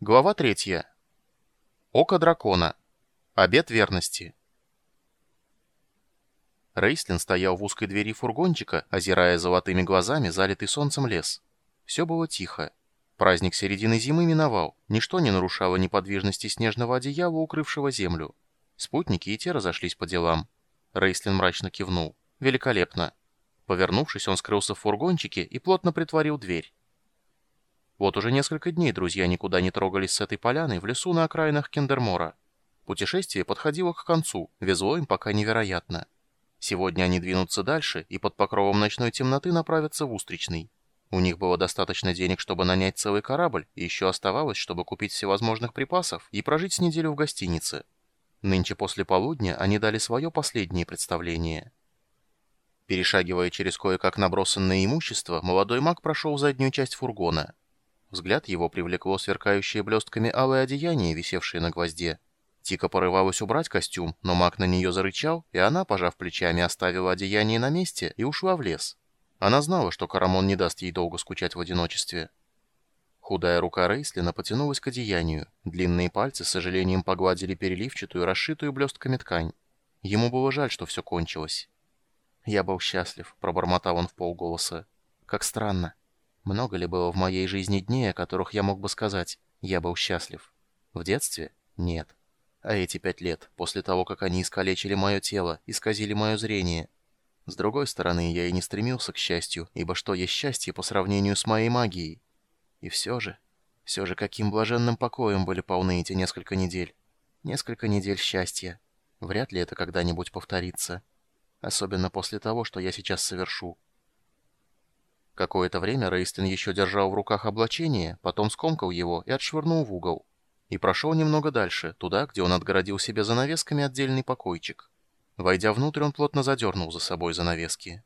Глава третья. Око дракона. Обет верности. Рейслин стоял в узкой двери фургончика, озирая золотыми глазами залитый солнцем лес. Все было тихо. Праздник середины зимы миновал. Ничто не нарушало неподвижности снежного одеяла, укрывшего землю. Спутники и те разошлись по делам. Рейслин мрачно кивнул. «Великолепно». Повернувшись, он скрылся в фургончике и плотно притворил дверь. Вот уже несколько дней друзья никуда не трогались с этой поляны в лесу на окраинах Кендермора. Путешествие подходило к концу, везло им пока невероятно. Сегодня они двинутся дальше и под покровом ночной темноты направятся в Устричный. У них было достаточно денег, чтобы нанять целый корабль, и еще оставалось, чтобы купить всевозможных припасов и прожить неделю в гостинице. Нынче после полудня они дали свое последнее представление. Перешагивая через кое-как набросанное имущество, молодой маг прошел заднюю часть фургона. Взгляд его привлекло сверкающее блестками алое одеяние, висевшее на гвозде. Тика порывалась убрать костюм, но маг на нее зарычал, и она, пожав плечами, оставила одеяние на месте и ушла в лес. Она знала, что Карамон не даст ей долго скучать в одиночестве. Худая рука Рейслина потянулась к одеянию. Длинные пальцы с сожалением погладили переливчатую, расшитую блестками ткань. Ему было жаль, что все кончилось. «Я был счастлив», — пробормотал он в полголоса. «Как странно. Много ли было в моей жизни дней, о которых я мог бы сказать «я был счастлив»? В детстве? Нет. А эти пять лет, после того, как они искалечили мое тело, исказили мое зрение. С другой стороны, я и не стремился к счастью, ибо что есть счастье по сравнению с моей магией? И все же, все же, каким блаженным покоем были полны эти несколько недель. Несколько недель счастья. Вряд ли это когда-нибудь повторится. Особенно после того, что я сейчас совершу. Какое-то время Рейстлин еще держал в руках облачение, потом скомкал его и отшвырнул в угол. И прошел немного дальше, туда, где он отгородил себе занавесками отдельный покойчик. Войдя внутрь, он плотно задернул за собой занавески.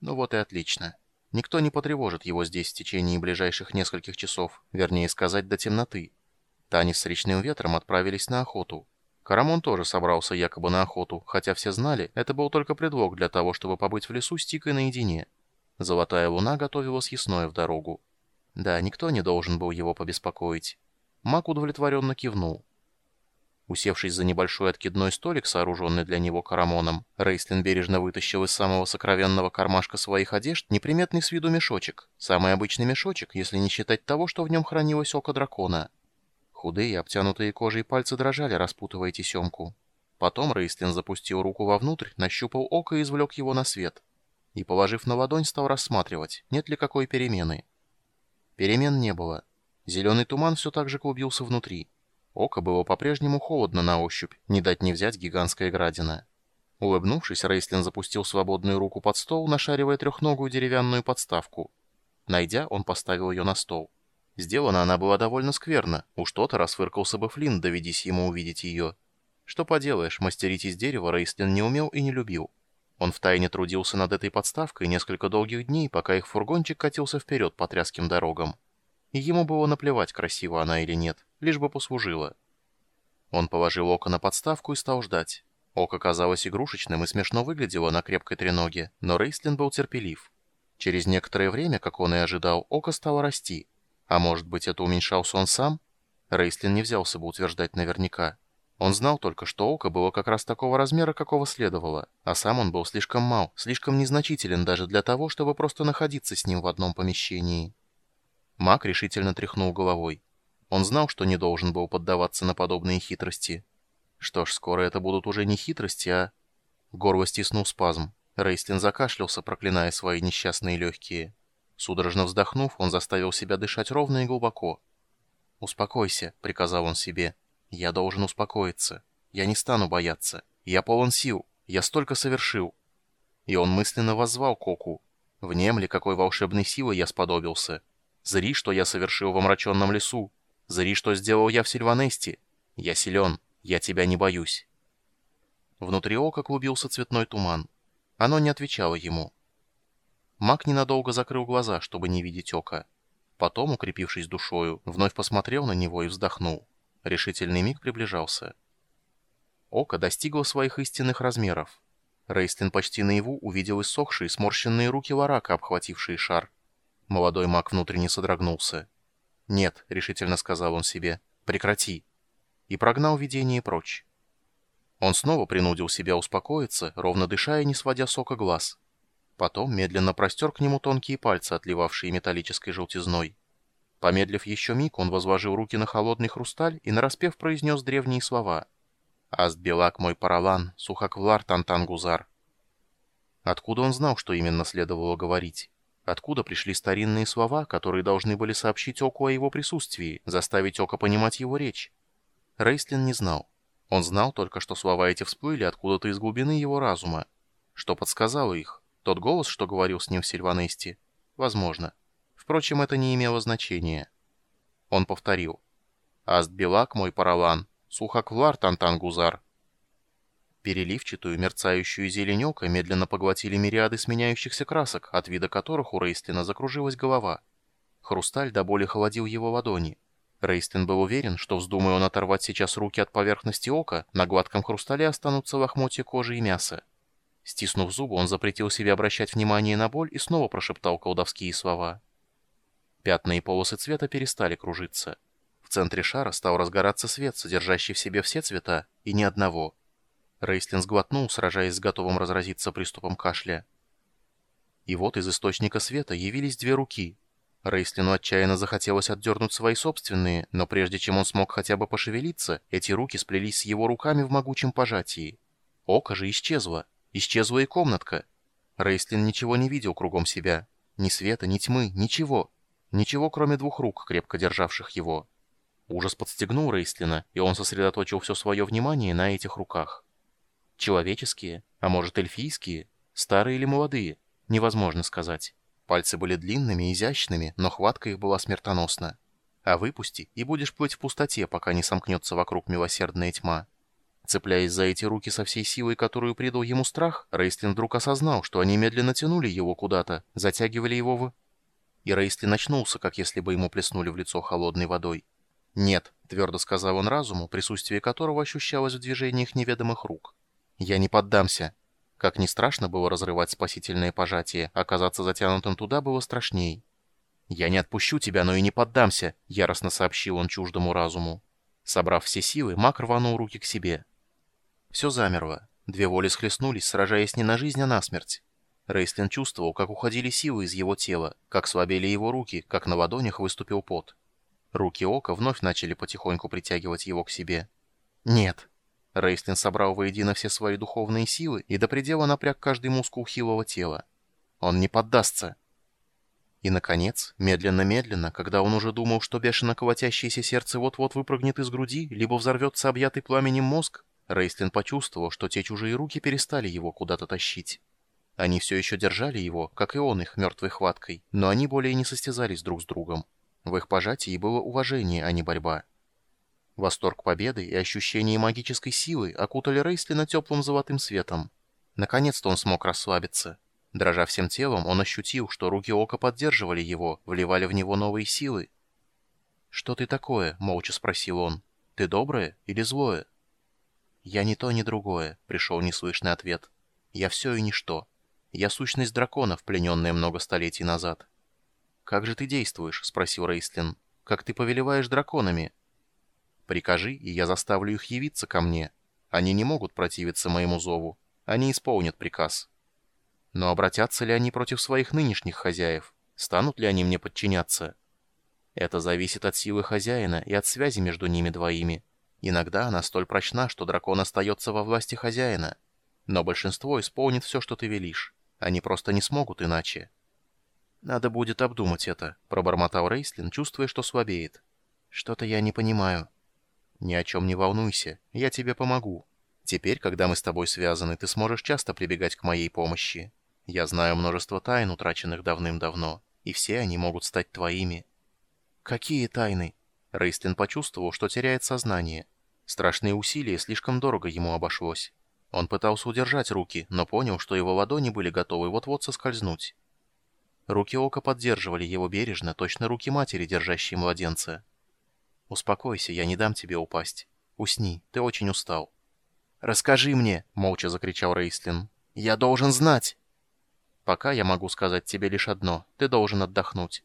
Ну вот и отлично. Никто не потревожит его здесь в течение ближайших нескольких часов, вернее сказать, до темноты. Тани с речным ветром отправились на охоту. Карамон тоже собрался якобы на охоту, хотя все знали, это был только предлог для того, чтобы побыть в лесу с Тикой наедине. Золотая луна готовила съестное в дорогу. Да, никто не должен был его побеспокоить. Мак удовлетворенно кивнул. Усевшись за небольшой откидной столик, сооруженный для него карамоном, Рейслин бережно вытащил из самого сокровенного кармашка своих одежд неприметный с виду мешочек. Самый обычный мешочек, если не считать того, что в нем хранилось око дракона. Худые, обтянутые кожей пальцы дрожали, распутывая тесемку. Потом Рейслин запустил руку вовнутрь, нащупал око и извлек его на свет и, положив на ладонь, стал рассматривать, нет ли какой перемены. Перемен не было. Зеленый туман все так же клубился внутри. Око было по-прежнему холодно на ощупь, не дать не взять гигантская градина. Улыбнувшись, Рейслин запустил свободную руку под стол, нашаривая трехногую деревянную подставку. Найдя, он поставил ее на стол. Сделана она была довольно скверно, уж то-то расфыркался бы Флинн, доведись ему увидеть ее. Что поделаешь, мастерить из дерева Рейслин не умел и не любил. Он втайне трудился над этой подставкой несколько долгих дней, пока их фургончик катился вперед по тряским дорогам. И ему было наплевать, красива она или нет, лишь бы послужила. Он положил око на подставку и стал ждать. Око казалось игрушечным и смешно выглядело на крепкой треноге, но Рейслин был терпелив. Через некоторое время, как он и ожидал, око стало расти. А может быть, это уменьшался он сам? Рейслин не взялся бы утверждать наверняка. Он знал только, что око было как раз такого размера, какого следовало, а сам он был слишком мал, слишком незначителен даже для того, чтобы просто находиться с ним в одном помещении. Маг решительно тряхнул головой. Он знал, что не должен был поддаваться на подобные хитрости. Что ж, скоро это будут уже не хитрости, а... Горло стиснул спазм. Рейстлин закашлялся, проклиная свои несчастные легкие. Судорожно вздохнув, он заставил себя дышать ровно и глубоко. «Успокойся», — приказал он себе. Я должен успокоиться. Я не стану бояться. Я полон сил. Я столько совершил. И он мысленно воззвал Коку. Внемли, какой волшебной силой я сподобился. Зри, что я совершил в омраченном лесу. Зри, что сделал я в Сильванесте. Я силен. Я тебя не боюсь. Внутри ока клубился цветной туман. Оно не отвечало ему. Маг ненадолго закрыл глаза, чтобы не видеть ока. Потом, укрепившись душою, вновь посмотрел на него и вздохнул. Решительный миг приближался. Око достигло своих истинных размеров. Рейстлин почти наяву увидел иссохшие, сморщенные руки Ларака, обхватившие шар. Молодой маг внутренне содрогнулся. «Нет», — решительно сказал он себе, — «прекрати». И прогнал видение прочь. Он снова принудил себя успокоиться, ровно дыша и не сводя сока глаз. Потом медленно простер к нему тонкие пальцы, отливавшие металлической желтизной. Помедлив еще миг, он возложил руки на холодный хрусталь и нараспев произнес древние слова. «Аст белак мой паралан, сухаквлар тантангузар». Откуда он знал, что именно следовало говорить? Откуда пришли старинные слова, которые должны были сообщить Оку о его присутствии, заставить Ока понимать его речь? Рейстлин не знал. Он знал только, что слова эти всплыли откуда-то из глубины его разума. Что подсказало их? Тот голос, что говорил с ним в Сильванесте? Возможно. Впрочем, это не имело значения. Он повторил. «Аст белак мой паралан, сухаквлар тантангузар, Переливчатую, мерцающую зеленёка медленно поглотили мириады сменяющихся красок, от вида которых у Рейстлина закружилась голова. Хрусталь до боли холодил его ладони. Рейстлин был уверен, что вздумая он оторвать сейчас руки от поверхности ока, на гладком хрустале останутся лохмотья кожи и мяса. Стиснув зубы, он запретил себе обращать внимание на боль и снова прошептал колдовские слова. Пятна и полосы цвета перестали кружиться. В центре шара стал разгораться свет, содержащий в себе все цвета, и ни одного — Рейслин сглотнул, сражаясь с готовым разразиться приступом кашля. И вот из источника света явились две руки. Рейслину отчаянно захотелось отдернуть свои собственные, но прежде чем он смог хотя бы пошевелиться, эти руки сплелись с его руками в могучем пожатии. Око же исчезло. Исчезла и комнатка. Рейслин ничего не видел кругом себя. Ни света, ни тьмы, ничего. Ничего, кроме двух рук, крепко державших его. Ужас подстегнул Рейслина, и он сосредоточил все свое внимание на этих руках. Человеческие, а может эльфийские, старые или молодые, невозможно сказать. Пальцы были длинными, изящными, но хватка их была смертоносна. А выпусти, и будешь плыть в пустоте, пока не сомкнется вокруг милосердная тьма. Цепляясь за эти руки со всей силой, которую придал ему страх, Рейстлин вдруг осознал, что они медленно тянули его куда-то, затягивали его в... И Рейстлин очнулся, как если бы ему плеснули в лицо холодной водой. «Нет», — твердо сказал он разуму, присутствие которого ощущалось в движениях неведомых рук. Я не поддамся. Как ни страшно было разрывать спасительное пожатие, оказаться затянутым туда было страшней. «Я не отпущу тебя, но и не поддамся», — яростно сообщил он чуждому разуму. Собрав все силы, маг рванул руки к себе. Все замерло. Две воли схлестнулись, сражаясь не на жизнь, а на смерть. Рейстлин чувствовал, как уходили силы из его тела, как слабели его руки, как на ладонях выступил пот. Руки Ока вновь начали потихоньку притягивать его к себе. «Нет!» Рейстлин собрал воедино все свои духовные силы и до предела напряг каждый мускул хилого тела. Он не поддастся. И, наконец, медленно-медленно, когда он уже думал, что бешено колотящееся сердце вот-вот выпрыгнет из груди, либо взорвется объятый пламенем мозг, Рейстлин почувствовал, что те чужие руки перестали его куда-то тащить. Они все еще держали его, как и он их, мертвой хваткой, но они более не состязались друг с другом. В их пожатии было уважение, а не борьба. Восторг победы и ощущение магической силы окутали Рейслина теплым золотым светом. Наконец-то он смог расслабиться. Дрожа всем телом, он ощутил, что руки Ока поддерживали его, вливали в него новые силы. «Что ты такое?» — молча спросил он. «Ты доброе или злое?» «Я ни то, ни другое», — пришел неслышный ответ. «Я все и ничто. Я сущность драконов, плененная много столетий назад». «Как же ты действуешь?» — спросил Рейслин. «Как ты повелеваешь драконами?» Прикажи, и я заставлю их явиться ко мне. Они не могут противиться моему зову. Они исполнят приказ. Но обратятся ли они против своих нынешних хозяев? Станут ли они мне подчиняться? Это зависит от силы хозяина и от связи между ними двоими. Иногда она столь прочна, что дракон остается во власти хозяина. Но большинство исполнит все, что ты велишь. Они просто не смогут иначе. «Надо будет обдумать это», — пробормотал Рейслин, чувствуя, что слабеет. «Что-то я не понимаю». «Ни о чем не волнуйся, я тебе помогу. Теперь, когда мы с тобой связаны, ты сможешь часто прибегать к моей помощи. Я знаю множество тайн, утраченных давным-давно, и все они могут стать твоими». «Какие тайны?» Рейстлин почувствовал, что теряет сознание. Страшные усилия слишком дорого ему обошлось. Он пытался удержать руки, но понял, что его ладони были готовы вот-вот соскользнуть. Руки Ока поддерживали его бережно, точно руки матери, держащие младенца. «Успокойся, я не дам тебе упасть. Усни, ты очень устал». «Расскажи мне!» — молча закричал Рейслин. «Я должен знать!» «Пока я могу сказать тебе лишь одно. Ты должен отдохнуть.